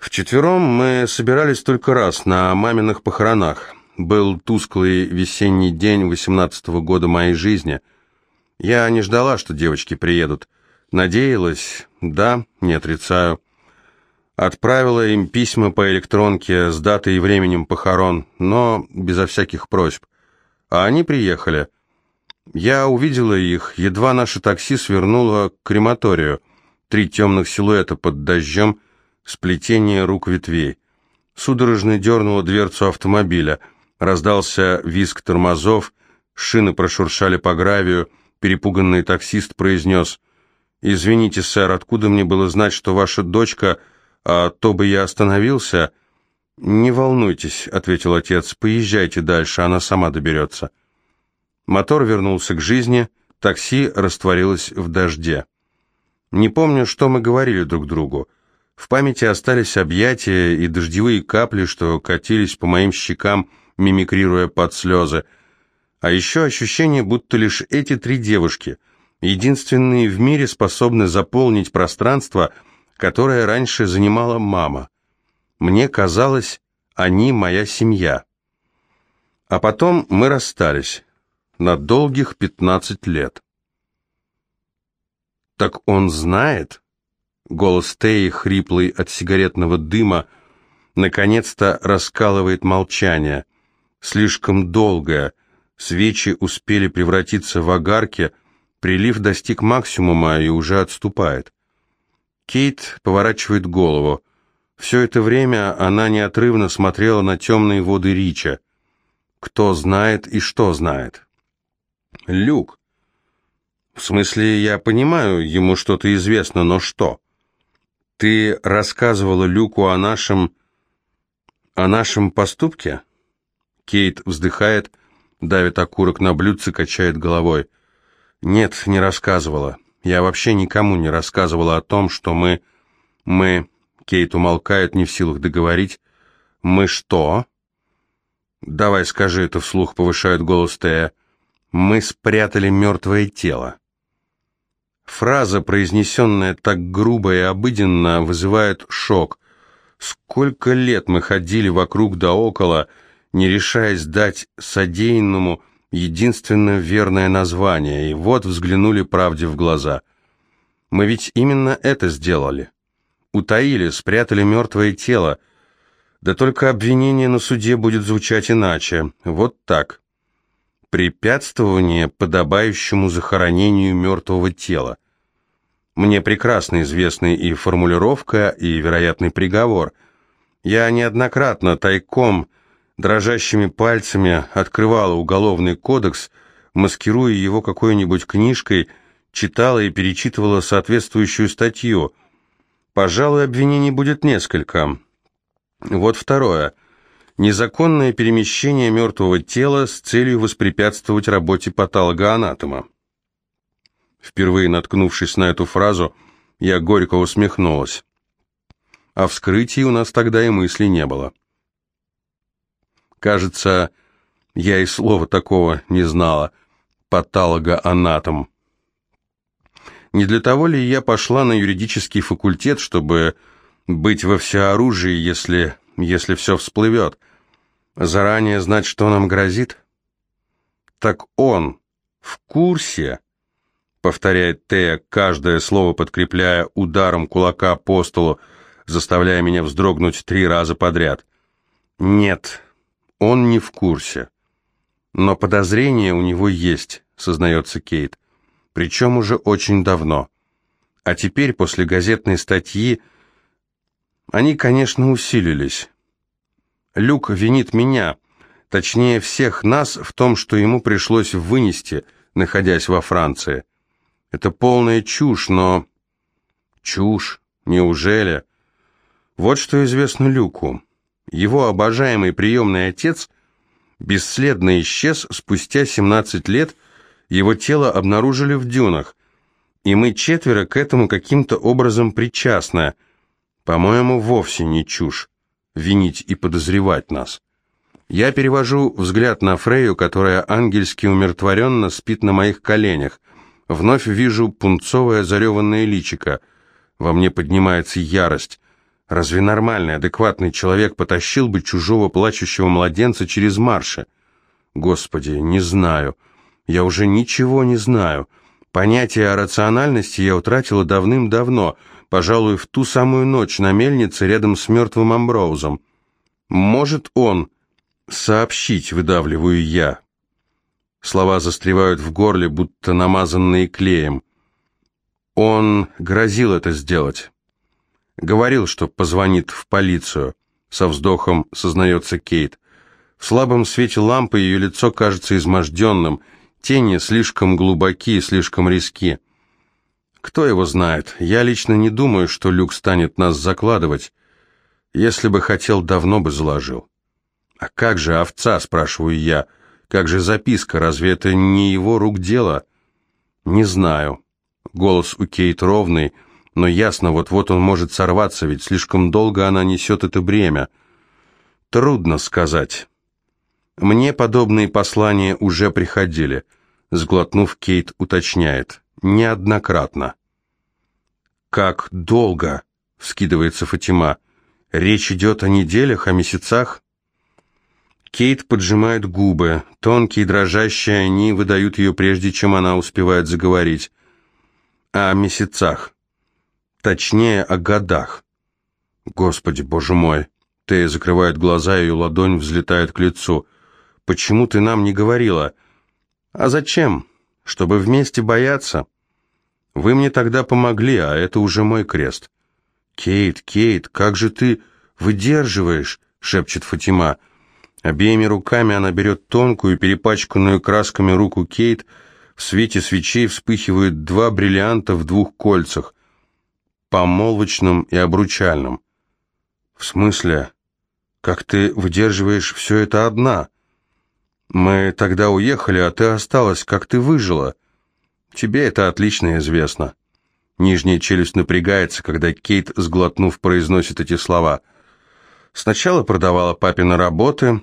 Вчетвером мы собирались только раз, на маминых похоронах. Был тусклый весенний день восемнадцатого года моей жизни. Я не ждала, что девочки приедут. Надеялась, да, не отрицаю. Отправила им письма по электронке с датой и временем похорон, но безо всяких просьб. А они приехали. Я увидела их, едва наше такси свернуло к крематорию. Три темных силуэта под дождем, сплетение рук ветвей. Судорожно дернула дверцу автомобиля. Раздался визг тормозов, шины прошуршали по гравию. Перепуганный таксист произнес, «Извините, сэр, откуда мне было знать, что ваша дочка, а то бы я остановился?» «Не волнуйтесь», — ответил отец, — «поезжайте дальше, она сама доберется». Мотор вернулся к жизни, такси растворилось в дожде. Не помню, что мы говорили друг другу. В памяти остались объятия и дождевые капли, что катились по моим щекам, мимикрируя под слезы. А еще ощущение, будто лишь эти три девушки, единственные в мире, способны заполнить пространство, которое раньше занимала мама. Мне казалось, они моя семья. А потом мы расстались на долгих пятнадцать лет. «Так он знает?» Голос Теи, хриплый от сигаретного дыма, наконец-то раскалывает молчание. Слишком долгое. Свечи успели превратиться в огарки, прилив достиг максимума и уже отступает. Кейт поворачивает голову. Все это время она неотрывно смотрела на темные воды Рича. Кто знает и что знает? Люк. В смысле, я понимаю, ему что-то известно, но что? Ты рассказывала Люку о нашем... о нашем поступке? Кейт вздыхает, давит окурок на блюдце, качает головой. Нет, не рассказывала. Я вообще никому не рассказывала о том, что мы... мы... Кейт умолкает, не в силах договорить. «Мы что?» «Давай скажи это вслух», — повышает голос Тея. Мы спрятали мертвое тело. Фраза, произнесенная так грубо и обыденно, вызывает шок. Сколько лет мы ходили вокруг да около, не решаясь дать содеянному единственно верное название, и вот взглянули правде в глаза. Мы ведь именно это сделали. Утаили, спрятали мертвое тело. Да только обвинение на суде будет звучать иначе. Вот так препятствование подобающему захоронению мертвого тела. Мне прекрасно известны и формулировка, и вероятный приговор. Я неоднократно тайком, дрожащими пальцами открывала уголовный кодекс, маскируя его какой-нибудь книжкой, читала и перечитывала соответствующую статью. Пожалуй, обвинений будет несколько. Вот второе – Незаконное перемещение мертвого тела с целью воспрепятствовать работе патологоанатома. Впервые наткнувшись на эту фразу, я горько усмехнулась. О вскрытии у нас тогда и мысли не было. Кажется, я и слова такого не знала. Патологоанатом. Не для того ли я пошла на юридический факультет, чтобы быть во всеоружии, если, если все всплывет? Заранее знать, что нам грозит? Так он в курсе, повторяет Тея, каждое слово подкрепляя ударом кулака по столу, заставляя меня вздрогнуть три раза подряд. Нет, он не в курсе. Но подозрение у него есть, сознается Кейт. Причем уже очень давно. А теперь, после газетной статьи, они, конечно, усилились. Люк винит меня, точнее всех нас, в том, что ему пришлось вынести, находясь во Франции. Это полная чушь, но... Чушь? Неужели? Вот что известно Люку. Его обожаемый приемный отец бесследно исчез спустя 17 лет, его тело обнаружили в дюнах, и мы четверо к этому каким-то образом причастны. По-моему, вовсе не чушь винить и подозревать нас. Я перевожу взгляд на Фрею, которая ангельски умиротворенно спит на моих коленях. Вновь вижу пунцовое зареванное личико. Во мне поднимается ярость. Разве нормальный, адекватный человек потащил бы чужого плачущего младенца через марши? Господи, не знаю. Я уже ничего не знаю. Понятие о рациональности я утратила давным-давно, пожалуй, в ту самую ночь на мельнице рядом с мертвым Амброузом. Может он сообщить, выдавливаю я. Слова застревают в горле, будто намазанные клеем. Он грозил это сделать. Говорил, что позвонит в полицию. Со вздохом сознается Кейт. В слабом свете лампы ее лицо кажется изможденным. Тени слишком глубоки слишком риски. Кто его знает? Я лично не думаю, что Люк станет нас закладывать. Если бы хотел, давно бы заложил. А как же овца, спрашиваю я. Как же записка? Разве это не его рук дело? Не знаю. Голос у Кейт ровный, но ясно, вот-вот он может сорваться, ведь слишком долго она несет это бремя. Трудно сказать. Мне подобные послания уже приходили. Сглотнув, Кейт уточняет. Неоднократно. «Как долго?» — вскидывается Фатима. «Речь идет о неделях, о месяцах?» Кейт поджимает губы. Тонкие, дрожащие они выдают ее, прежде чем она успевает заговорить. О месяцах. Точнее, о годах. Господи, боже мой. Тея закрывает глаза, ее ладонь взлетает к лицу. Почему ты нам не говорила? А зачем? Чтобы вместе бояться? Вы мне тогда помогли, а это уже мой крест. Кейт, Кейт, как же ты выдерживаешь? шепчет Фатима. Обеими руками она берет тонкую, перепачканную красками руку Кейт. В свете свечей вспыхивают два бриллианта в двух кольцах помолвочном и обручальном. В смысле, как ты выдерживаешь все это одна? Мы тогда уехали, а ты осталась, как ты выжила? Тебе это отлично известно. Нижняя челюсть напрягается, когда Кейт, сглотнув, произносит эти слова. Сначала продавала папины работы,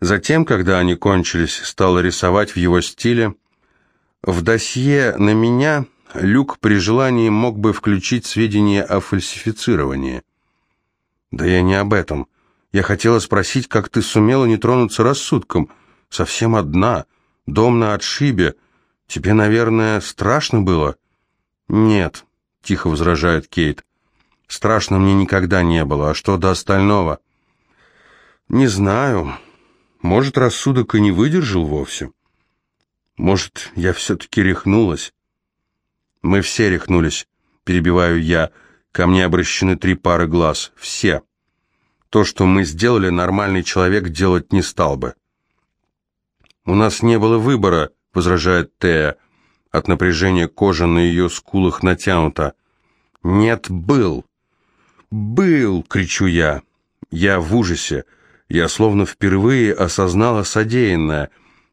затем, когда они кончились, стала рисовать в его стиле. В досье на меня Люк при желании мог бы включить сведения о фальсифицировании. Да я не об этом. Я хотела спросить, как ты сумела не тронуться рассудком. Совсем одна, дом на отшибе. Тебе, наверное, страшно было? Нет, тихо возражает Кейт. Страшно мне никогда не было. А что до остального? Не знаю. Может, рассудок и не выдержал вовсе. Может, я все-таки рехнулась. Мы все рехнулись, перебиваю я. Ко мне обращены три пары глаз. Все. То, что мы сделали, нормальный человек делать не стал бы. У нас не было выбора, возражает Тея. От напряжения кожа на ее скулах натянута. Нет, был. Был, кричу я. Я в ужасе. Я словно впервые осознала содеянное.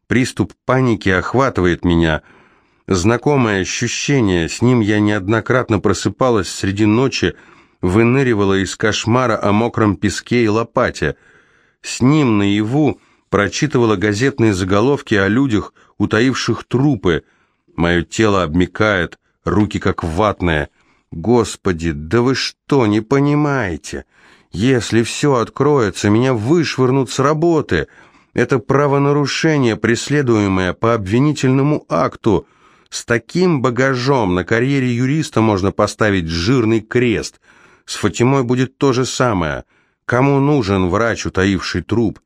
Приступ паники охватывает меня — Знакомое ощущение, с ним я неоднократно просыпалась среди ночи, выныривала из кошмара о мокром песке и лопате. С ним наяву прочитывала газетные заголовки о людях, утаивших трупы. Мое тело обмикает, руки как ватные. Господи, да вы что, не понимаете? Если все откроется, меня вышвырнут с работы. Это правонарушение, преследуемое по обвинительному акту — с таким багажом на карьере юриста можно поставить жирный крест. С Фатимой будет то же самое. Кому нужен врач, утаивший труп?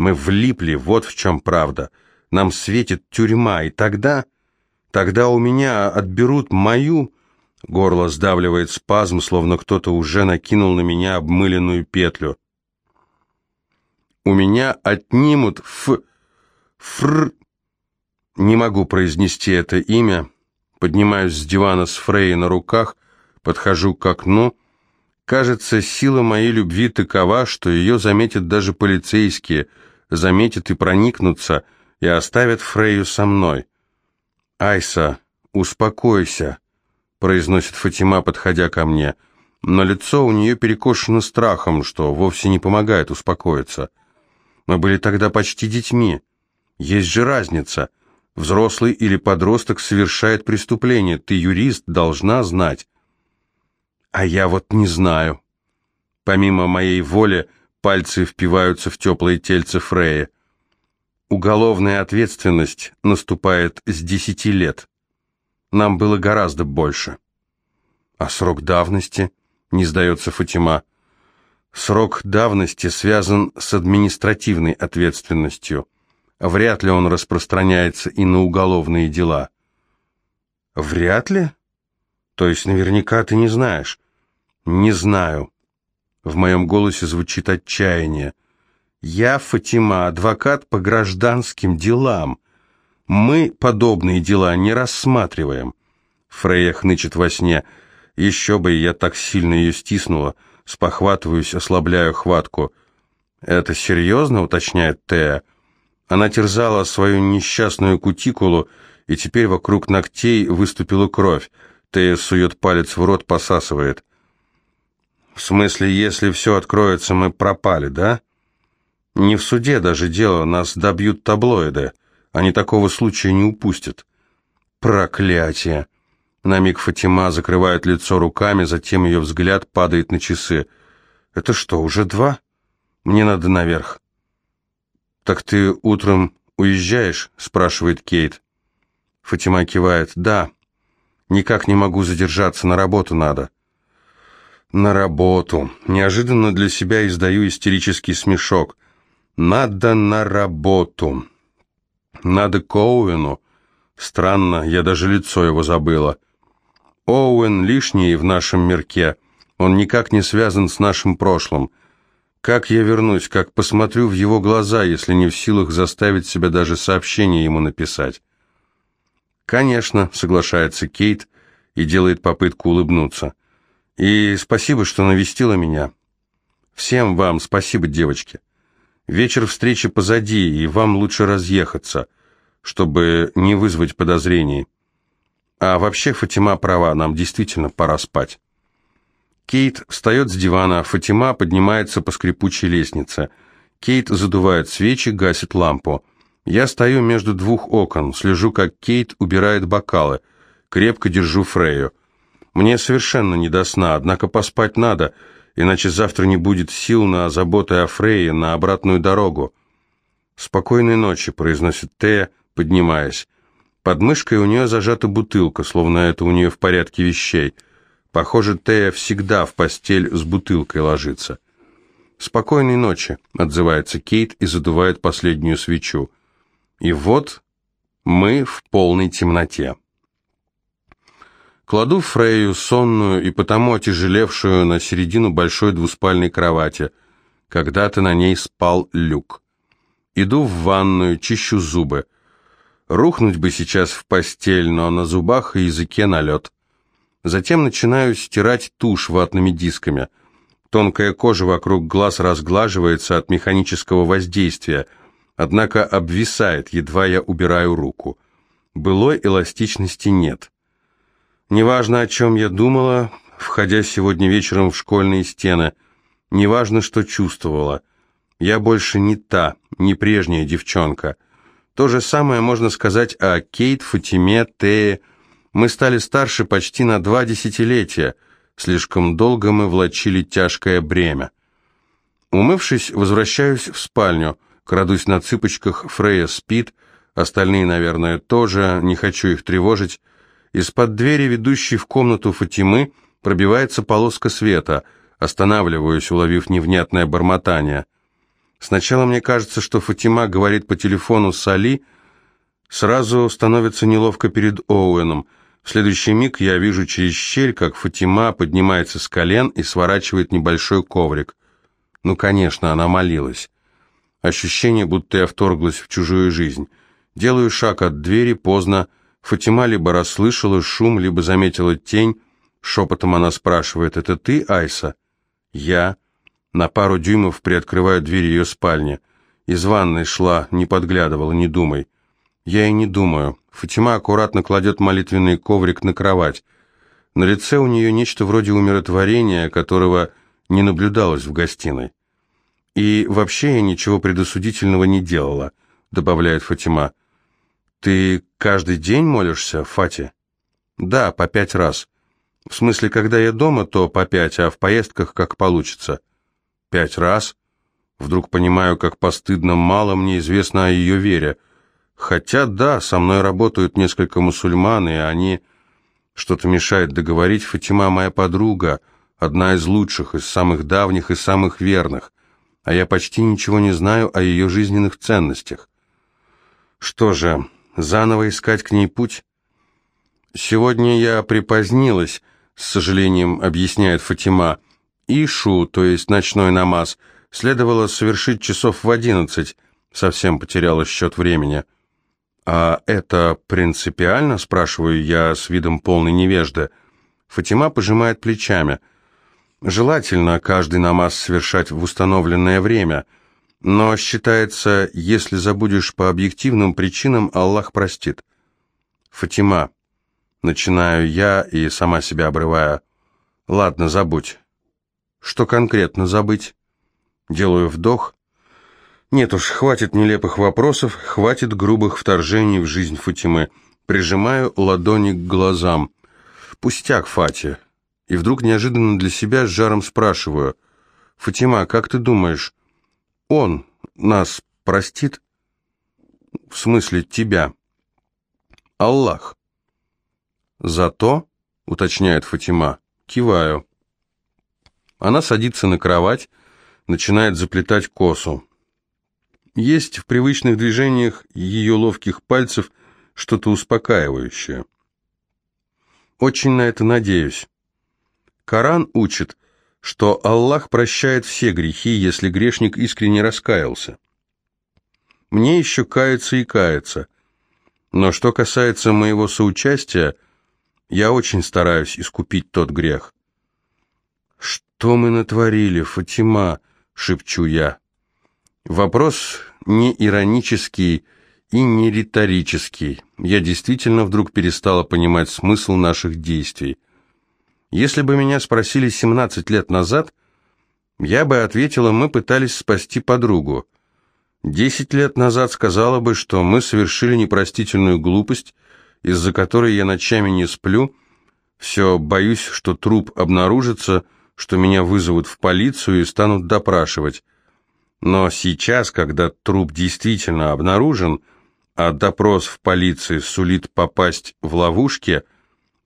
Мы влипли, вот в чем правда. Нам светит тюрьма, и тогда... Тогда у меня отберут мою... Горло сдавливает спазм, словно кто-то уже накинул на меня обмыленную петлю. У меня отнимут ф... фр... Не могу произнести это имя. Поднимаюсь с дивана с Фрей на руках, подхожу к окну. Кажется, сила моей любви такова, что ее заметят даже полицейские, заметят и проникнутся, и оставят Фрейю со мной. «Айса, успокойся», — произносит Фатима, подходя ко мне, но лицо у нее перекошено страхом, что вовсе не помогает успокоиться. Мы были тогда почти детьми. Есть же разница — Взрослый или подросток совершает преступление. Ты юрист, должна знать. А я вот не знаю. Помимо моей воли, пальцы впиваются в теплое тельце Фрея. Уголовная ответственность наступает с десяти лет. Нам было гораздо больше. А срок давности, не сдается Фатима. Срок давности связан с административной ответственностью. Вряд ли он распространяется и на уголовные дела. Вряд ли? То есть наверняка ты не знаешь. Не знаю. В моем голосе звучит отчаяние. Я Фатима, адвокат по гражданским делам. Мы подобные дела не рассматриваем. Фрейя хнычет во сне. Еще бы, я так сильно ее стиснула. Спохватываюсь, ослабляю хватку. «Это серьезно?» — уточняет Тея. Она терзала свою несчастную кутикулу, и теперь вокруг ногтей выступила кровь. Тея сует палец в рот, посасывает. «В смысле, если все откроется, мы пропали, да?» «Не в суде даже дело, нас добьют таблоиды. Они такого случая не упустят». «Проклятие!» На миг Фатима закрывает лицо руками, затем ее взгляд падает на часы. «Это что, уже два? Мне надо наверх». «Так ты утром уезжаешь?» – спрашивает Кейт. Фатима кивает. «Да. Никак не могу задержаться, на работу надо». «На работу». Неожиданно для себя издаю истерический смешок. «Надо на работу». «Надо к Оуэну». Странно, я даже лицо его забыла. Оуэн лишний в нашем мирке. Он никак не связан с нашим прошлым. Как я вернусь, как посмотрю в его глаза, если не в силах заставить себя даже сообщение ему написать? Конечно, соглашается Кейт и делает попытку улыбнуться. И спасибо, что навестила меня. Всем вам спасибо, девочки. Вечер встречи позади, и вам лучше разъехаться, чтобы не вызвать подозрений. А вообще Фатима права, нам действительно пора спать. Кейт встает с дивана, Фатима поднимается по скрипучей лестнице. Кейт задувает свечи, гасит лампу. Я стою между двух окон, слежу, как Кейт убирает бокалы. Крепко держу Фрею. Мне совершенно не до сна, однако поспать надо, иначе завтра не будет сил на заботы о Фрейе, на обратную дорогу. «Спокойной ночи», — произносит Тея, поднимаясь. Под мышкой у нее зажата бутылка, словно это у нее в порядке вещей. Похоже, Тея всегда в постель с бутылкой ложится. «Спокойной ночи», — отзывается Кейт и задувает последнюю свечу. И вот мы в полной темноте. Кладу Фрею, сонную и потому отяжелевшую, на середину большой двуспальной кровати. Когда-то на ней спал Люк. Иду в ванную, чищу зубы. Рухнуть бы сейчас в постель, но на зубах и языке налет. Затем начинаю стирать тушь ватными дисками. Тонкая кожа вокруг глаз разглаживается от механического воздействия, однако обвисает, едва я убираю руку. Былой эластичности нет. Неважно, о чем я думала, входя сегодня вечером в школьные стены, неважно, что чувствовала. Я больше не та, не прежняя девчонка — то же самое можно сказать о Кейт, Фатиме, Тее. Мы стали старше почти на два десятилетия. Слишком долго мы влачили тяжкое бремя. Умывшись, возвращаюсь в спальню. Крадусь на цыпочках, Фрея спит. Остальные, наверное, тоже, не хочу их тревожить. Из-под двери, ведущей в комнату Фатимы, пробивается полоска света. Останавливаюсь, уловив невнятное бормотание. Сначала мне кажется, что Фатима говорит по телефону с Али, сразу становится неловко перед Оуэном. В следующий миг я вижу через щель, как Фатима поднимается с колен и сворачивает небольшой коврик. Ну, конечно, она молилась. Ощущение, будто я вторглась в чужую жизнь. Делаю шаг от двери, поздно. Фатима либо расслышала шум, либо заметила тень. Шепотом она спрашивает, «Это ты, Айса?» «Я». На пару дюймов приоткрываю дверь ее спальни. Из ванной шла, не подглядывала, не думай. Я и не думаю. Фатима аккуратно кладет молитвенный коврик на кровать. На лице у нее нечто вроде умиротворения, которого не наблюдалось в гостиной. «И вообще я ничего предосудительного не делала», — добавляет Фатима. «Ты каждый день молишься, Фати?» «Да, по пять раз. В смысле, когда я дома, то по пять, а в поездках как получится». пять раз. Вдруг понимаю, как постыдно мало мне известно о ее вере. Хотя, да, со мной работают несколько мусульман, и они... Что-то мешает договорить. Фатима моя подруга, одна из лучших, из самых давних и самых верных. А я почти ничего не знаю о ее жизненных ценностях. Что же, заново искать к ней путь? Сегодня я припозднилась, с сожалением объясняет Фатима. Ишу, то есть ночной намаз, следовало совершить часов в одиннадцать. Совсем потеряла счет времени. «А это принципиально?» – спрашиваю я с видом полной невежды. Фатима пожимает плечами. «Желательно каждый намаз совершать в установленное время, но считается, если забудешь по объективным причинам, Аллах простит». «Фатима», – начинаю я и сама себя обрываю. «Ладно, забудь». «Что конкретно забыть?» Делаю вдох нет уж, хватит нелепых вопросов, хватит грубых вторжений в жизнь Фатимы. Прижимаю ладони к глазам. Пустяк, Фати. И вдруг неожиданно для себя с жаром спрашиваю. Фатима, как ты думаешь, он нас простит? В смысле, тебя? Аллах. Зато, уточняет Фатима, киваю. Она садится на кровать, начинает заплетать косу. Есть в привычных движениях ее ловких пальцев что-то успокаивающее. Очень на это надеюсь. Коран учит, что Аллах прощает все грехи, если грешник искренне раскаялся. Мне еще каяться и каяться. Но что касается моего соучастия, я очень стараюсь искупить тот грех. «Что мы натворили, Фатима?» — шепчу я. Вопрос не иронический и не риторический. Я действительно вдруг перестала понимать смысл наших действий. Если бы меня спросили 17 лет назад, я бы ответила, мы пытались спасти подругу. Десять лет назад сказала бы, что мы совершили непростительную глупость, из-за которой я ночами не сплю, все боюсь, что труп обнаружится, что меня вызовут в полицию и станут допрашивать. Но сейчас, когда труп действительно обнаружен, а допрос в полиции сулит попасть в ловушки,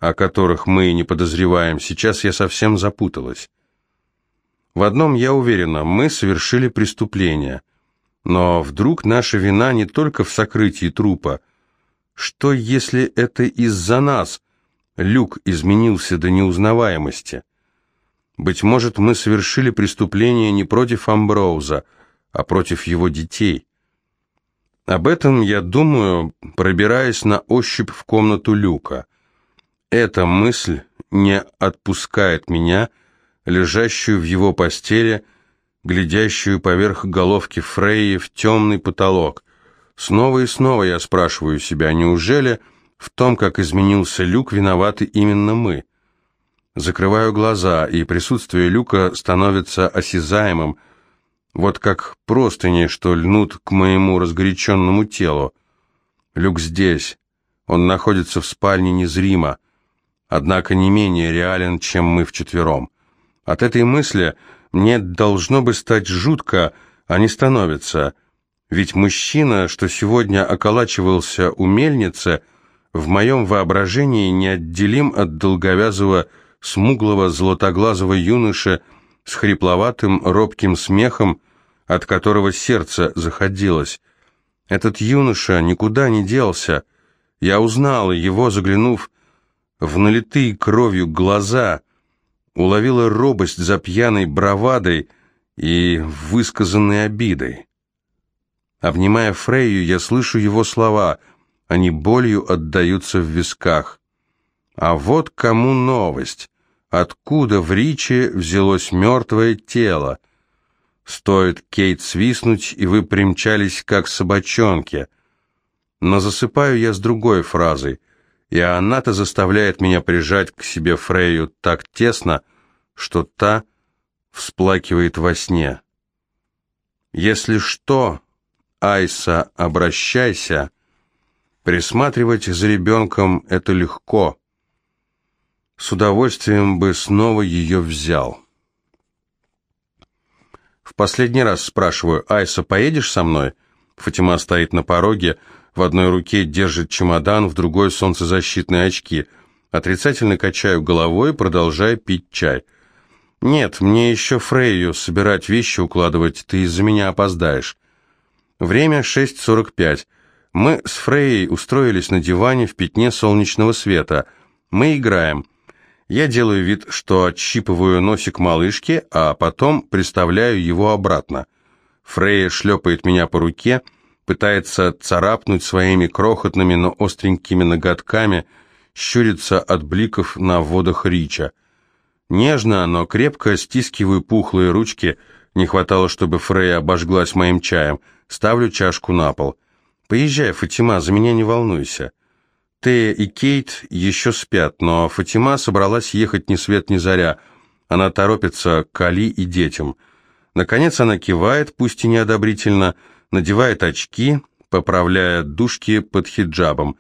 о которых мы не подозреваем, сейчас я совсем запуталась. В одном я уверена, мы совершили преступление. Но вдруг наша вина не только в сокрытии трупа. Что, если это из-за нас люк изменился до неузнаваемости? Быть может, мы совершили преступление не против Амброуза, а против его детей. Об этом я думаю, пробираясь на ощупь в комнату Люка. Эта мысль не отпускает меня, лежащую в его постели, глядящую поверх головки Фрейи в темный потолок. Снова и снова я спрашиваю себя, неужели в том, как изменился Люк, виноваты именно мы? Закрываю глаза, и присутствие Люка становится осязаемым, вот как простыни, что льнут к моему разгоряченному телу. Люк здесь. Он находится в спальне незримо, однако не менее реален, чем мы вчетвером. От этой мысли мне должно бы стать жутко, а не становится. Ведь мужчина, что сегодня околачивался у мельницы, в моем воображении неотделим от долговязого, смуглого, золотоглазого юноши с хрипловатым, робким смехом, от которого сердце заходилось. Этот юноша никуда не делся. Я узнала его, заглянув в налитые кровью глаза, уловила робость за пьяной бравадой и высказанной обидой. Обнимая Фрейю, я слышу его слова, они болью отдаются в висках. А вот кому новость. Откуда в Риче взялось мертвое тело? Стоит Кейт свистнуть, и вы примчались, как собачонки. Но засыпаю я с другой фразой, и она-то заставляет меня прижать к себе Фрейю так тесно, что та всплакивает во сне. Если что, Айса, обращайся. Присматривать за ребенком — это легко. С удовольствием бы снова ее взял». В последний раз спрашиваю, Айса, поедешь со мной? Фатима стоит на пороге, в одной руке держит чемодан, в другой солнцезащитные очки. Отрицательно качаю головой, продолжая пить чай. «Нет, мне еще Фрейю собирать вещи укладывать, ты из-за меня опоздаешь». Время 6.45. Мы с Фрейей устроились на диване в пятне солнечного света. Мы играем. Я делаю вид, что отщипываю носик малышки, а потом приставляю его обратно. Фрейя шлепает меня по руке, пытается царапнуть своими крохотными, но остренькими ноготками, щурится от бликов на водах Рича. Нежно, но крепко стискиваю пухлые ручки, не хватало, чтобы Фрейя обожглась моим чаем, ставлю чашку на пол. «Поезжай, Фатима, за меня не волнуйся». Тея и Кейт еще спят, но Фатима собралась ехать ни свет ни заря. Она торопится к Али и детям. Наконец она кивает, пусть и неодобрительно, надевает очки, поправляя дужки под хиджабом,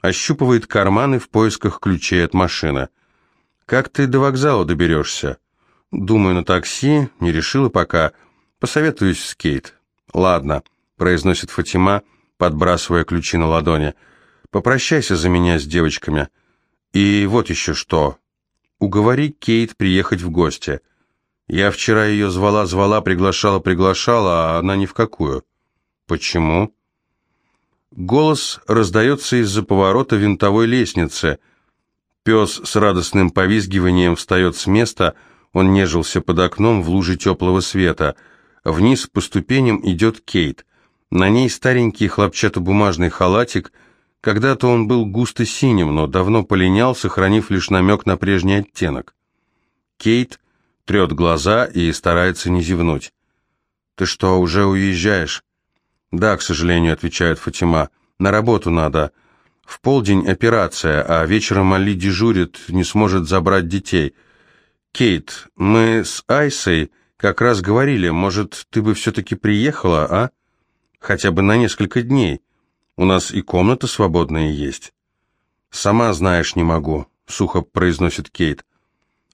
ощупывает карманы в поисках ключей от машины. «Как ты до вокзала доберешься?» «Думаю, на такси, не решила пока. Посоветуюсь с Кейт». «Ладно», — произносит Фатима, подбрасывая ключи на ладони. «Попрощайся за меня с девочками. И вот еще что. Уговори Кейт приехать в гости. Я вчера ее звала-звала, приглашала-приглашала, а она ни в какую. Почему? Голос раздается из-за поворота винтовой лестницы. Пес с радостным повизгиванием встает с места, он нежился под окном в луже теплого света. Вниз по ступеням идет Кейт. На ней старенький хлопчатобумажный халатик. Когда-то он был густо синим, но давно полинял, сохранив лишь намек на прежний оттенок. Кейт трет глаза и старается не зевнуть. «Ты что, уже уезжаешь?» «Да, к сожалению», — отвечает Фатима. «На работу надо. В полдень операция, а вечером Али дежурит, не сможет забрать детей. Кейт, мы с Айсой как раз говорили, может, ты бы все-таки приехала, а? Хотя бы на несколько дней. У нас и комната свободная есть». «Сама знаешь, не могу», — сухо произносит Кейт.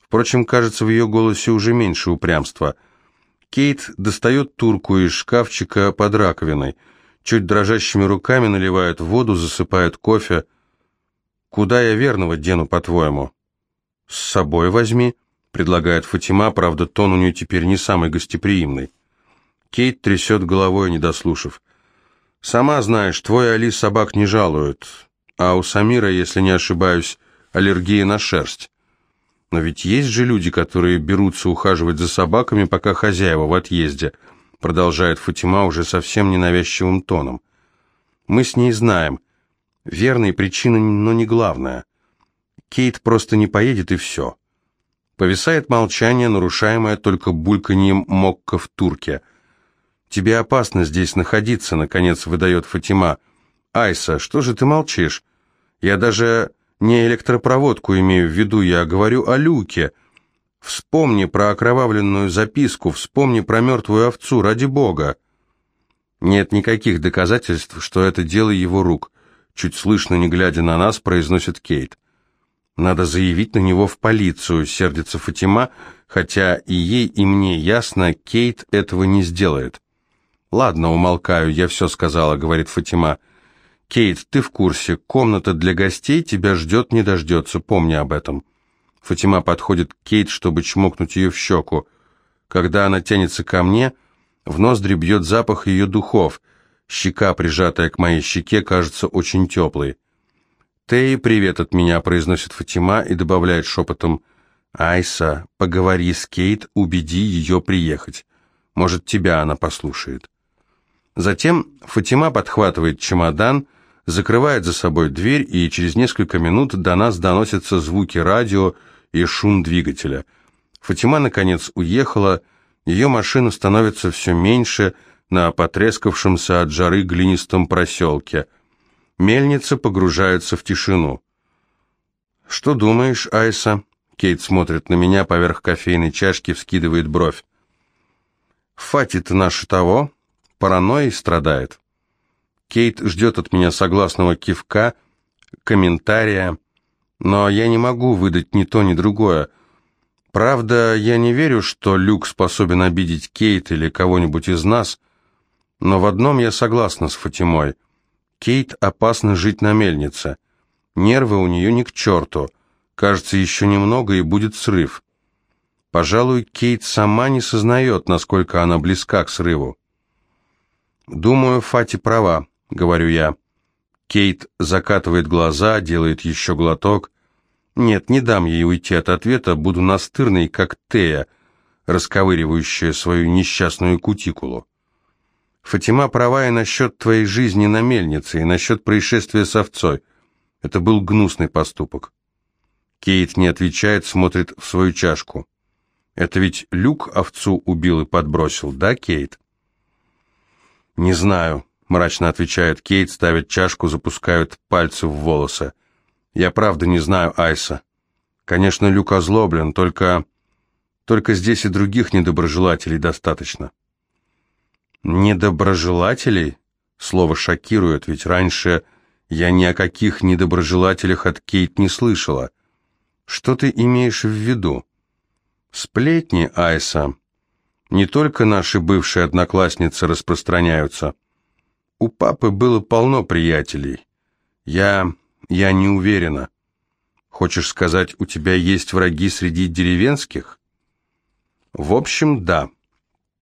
Впрочем, кажется, в ее голосе уже меньше упрямства. Кейт достает турку из шкафчика под раковиной, чуть дрожащими руками наливает воду, засыпает кофе. «Куда я верного дену, по-твоему?» «С собой возьми», — предлагает Фатима, правда, тон у нее теперь не самый гостеприимный. Кейт трясет головой, не дослушав. «Сама знаешь, твой Али собак не жалует, а у Самира, если не ошибаюсь, аллергия на шерсть. Но ведь есть же люди, которые берутся ухаживать за собаками, пока хозяева в отъезде, продолжает Фатима уже совсем ненавязчивым тоном. Мы с ней знаем. Верная причина, но не главная. Кейт просто не поедет и все. Повисает молчание, нарушаемое только бульканьем мокка в турке. «Тебе опасно здесь находиться», — наконец выдает Фатима. «Айса, что же ты молчишь? Я даже не электропроводку имею в виду, я говорю о люке. Вспомни про окровавленную записку, вспомни про мертвую овцу, ради бога. Нет никаких доказательств, что это дело его рук. Чуть слышно, не глядя на нас, произносит Кейт. Надо заявить на него в полицию, сердится Фатима, хотя и ей, и мне ясно, Кейт этого не сделает. Ладно, умолкаю, я все сказала, говорит Фатима. «Кейт, ты в курсе, комната для гостей тебя ждет, не дождется, помни об этом». Фатима подходит к Кейт, чтобы чмокнуть ее в щеку. Когда она тянется ко мне, в ноздри бьет запах ее духов. Щека, прижатая к моей щеке, кажется очень теплой. «Тей, привет от меня», — произносит Фатима и добавляет шепотом. «Айса, поговори с Кейт, убеди ее приехать. Может, тебя она послушает». Затем Фатима подхватывает чемодан, закрывает за собой дверь, и через несколько минут до нас доносятся звуки радио и шум двигателя. Фатима, наконец, уехала, ее машина становится все меньше на потрескавшемся от жары глинистом проселке. Мельница погружается в тишину. «Что думаешь, Айса?» Кейт смотрит на меня поверх кофейной чашки, вскидывает бровь. «Фати-то наша того, паранойей страдает». Кейт ждет от меня согласного кивка, комментария, но я не могу выдать ни то, ни другое. Правда, я не верю, что Люк способен обидеть Кейт или кого-нибудь из нас, но в одном я согласна с Фатимой. Кейт опасно жить на мельнице. Нервы у нее ни к черту. Кажется, еще немного и будет срыв. Пожалуй, Кейт сама не сознает, насколько она близка к срыву. «Думаю, Фати права», — говорю я. Кейт закатывает глаза, делает еще глоток. Нет, не дам ей уйти от ответа, буду настырной, как Тея, расковыривающая свою несчастную кутикулу. Фатима права и насчет твоей жизни на мельнице, и насчет происшествия с овцой. Это был гнусный поступок. Кейт не отвечает, смотрит в свою чашку. Это ведь Люк овцу убил и подбросил, да, Кейт? Не знаю, мрачно отвечает Кейт, ставит чашку, запускают пальцы в волосы. Я правда не знаю Айса. Конечно, Люк озлоблен, только... Только здесь и других недоброжелателей достаточно. Недоброжелателей? Слово шокирует, ведь раньше я ни о каких недоброжелателях от Кейт не слышала. Что ты имеешь в виду? Сплетни, Айса. Не только наши бывшие одноклассницы распространяются. У папы было полно приятелей. Я... Я не уверена. Хочешь сказать, у тебя есть враги среди деревенских? В общем, да.